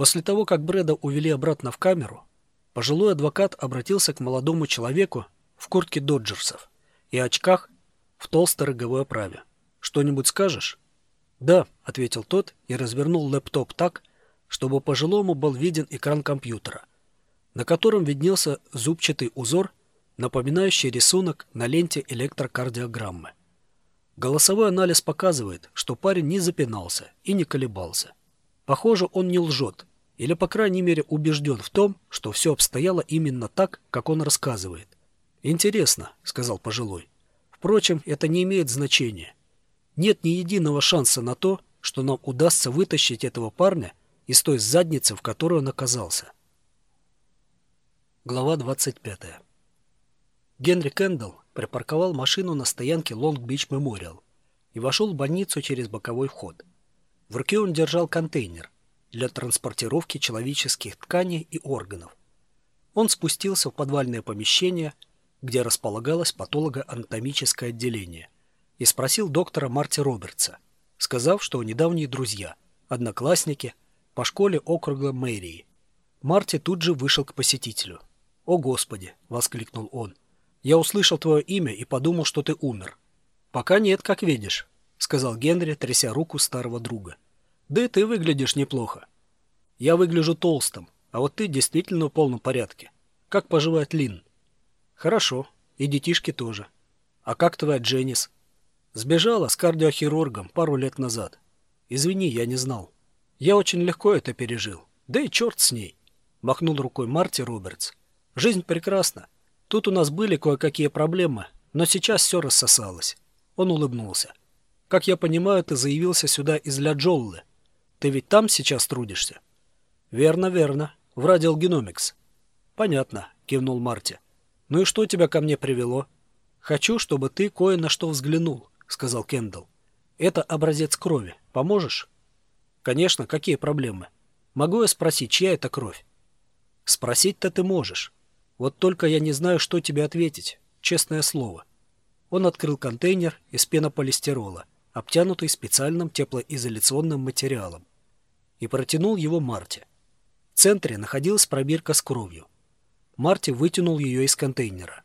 После того, как Брэда увели обратно в камеру, пожилой адвокат обратился к молодому человеку в куртке доджерсов и очках в толстой роговой оправе. «Что-нибудь скажешь?» «Да», — ответил тот и развернул лэптоп так, чтобы пожилому был виден экран компьютера, на котором виднелся зубчатый узор, напоминающий рисунок на ленте электрокардиограммы. Голосовой анализ показывает, что парень не запинался и не колебался. Похоже, он не лжет, или, по крайней мере, убежден в том, что все обстояло именно так, как он рассказывает. «Интересно», — сказал пожилой. «Впрочем, это не имеет значения. Нет ни единого шанса на то, что нам удастся вытащить этого парня из той задницы, в которой он оказался». Глава 25. Генри Кэндалл припарковал машину на стоянке Лонг-Бич Мемориал и вошел в больницу через боковой вход. В руке он держал контейнер для транспортировки человеческих тканей и органов. Он спустился в подвальное помещение, где располагалось патологоанатомическое отделение, и спросил доктора Марти Робертса, сказав, что недавние друзья, одноклассники по школе округа Мэрии. Марти тут же вышел к посетителю. «О, Господи!» — воскликнул он. Я услышал твое имя и подумал, что ты умер. Пока нет, как видишь, сказал Генри, тряся руку старого друга. Да и ты выглядишь неплохо. Я выгляжу толстым, а вот ты действительно в полном порядке. Как поживает Лин? Хорошо, и детишки тоже. А как твоя Дженнис? Сбежала с кардиохирургом пару лет назад. Извини, я не знал. Я очень легко это пережил. Да и черт с ней. Махнул рукой Марти Робертс. Жизнь прекрасна. Тут у нас были кое-какие проблемы, но сейчас все рассосалось. Он улыбнулся. Как я понимаю, ты заявился сюда из Ля Джоллы. Ты ведь там сейчас трудишься? Верно, верно. В Радиалгеномикс. Понятно, кивнул Марти. Ну и что тебя ко мне привело? Хочу, чтобы ты кое на что взглянул, сказал Кендалл. Это образец крови. Поможешь? Конечно, какие проблемы? Могу я спросить, чья это кровь? Спросить-то ты можешь. Вот только я не знаю, что тебе ответить, честное слово. Он открыл контейнер из пенополистирола, обтянутый специальным теплоизоляционным материалом, и протянул его Марте. В центре находилась пробирка с кровью. Марти вытянул ее из контейнера.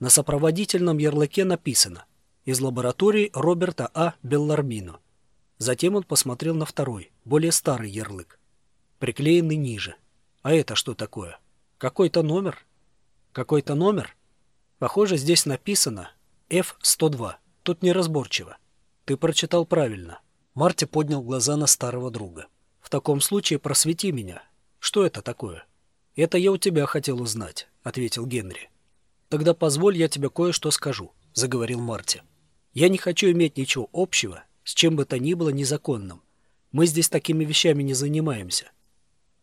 На сопроводительном ярлыке написано «Из лаборатории Роберта А. Беллармино». Затем он посмотрел на второй, более старый ярлык, приклеенный ниже. А это что такое? Какой-то номер? Какой-то номер? Похоже, здесь написано F-102. Тут неразборчиво. Ты прочитал правильно. Марти поднял глаза на старого друга. В таком случае просвети меня. Что это такое? Это я у тебя хотел узнать, ответил Генри. Тогда позволь я тебе кое-что скажу, заговорил Марти. Я не хочу иметь ничего общего с чем бы то ни было незаконным. Мы здесь такими вещами не занимаемся.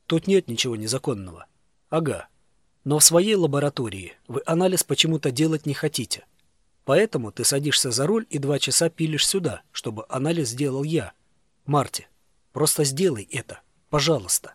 Тут нет ничего незаконного. Ага. Но в своей лаборатории вы анализ почему-то делать не хотите. Поэтому ты садишься за руль и два часа пилишь сюда, чтобы анализ сделал я. Марти, просто сделай это. Пожалуйста.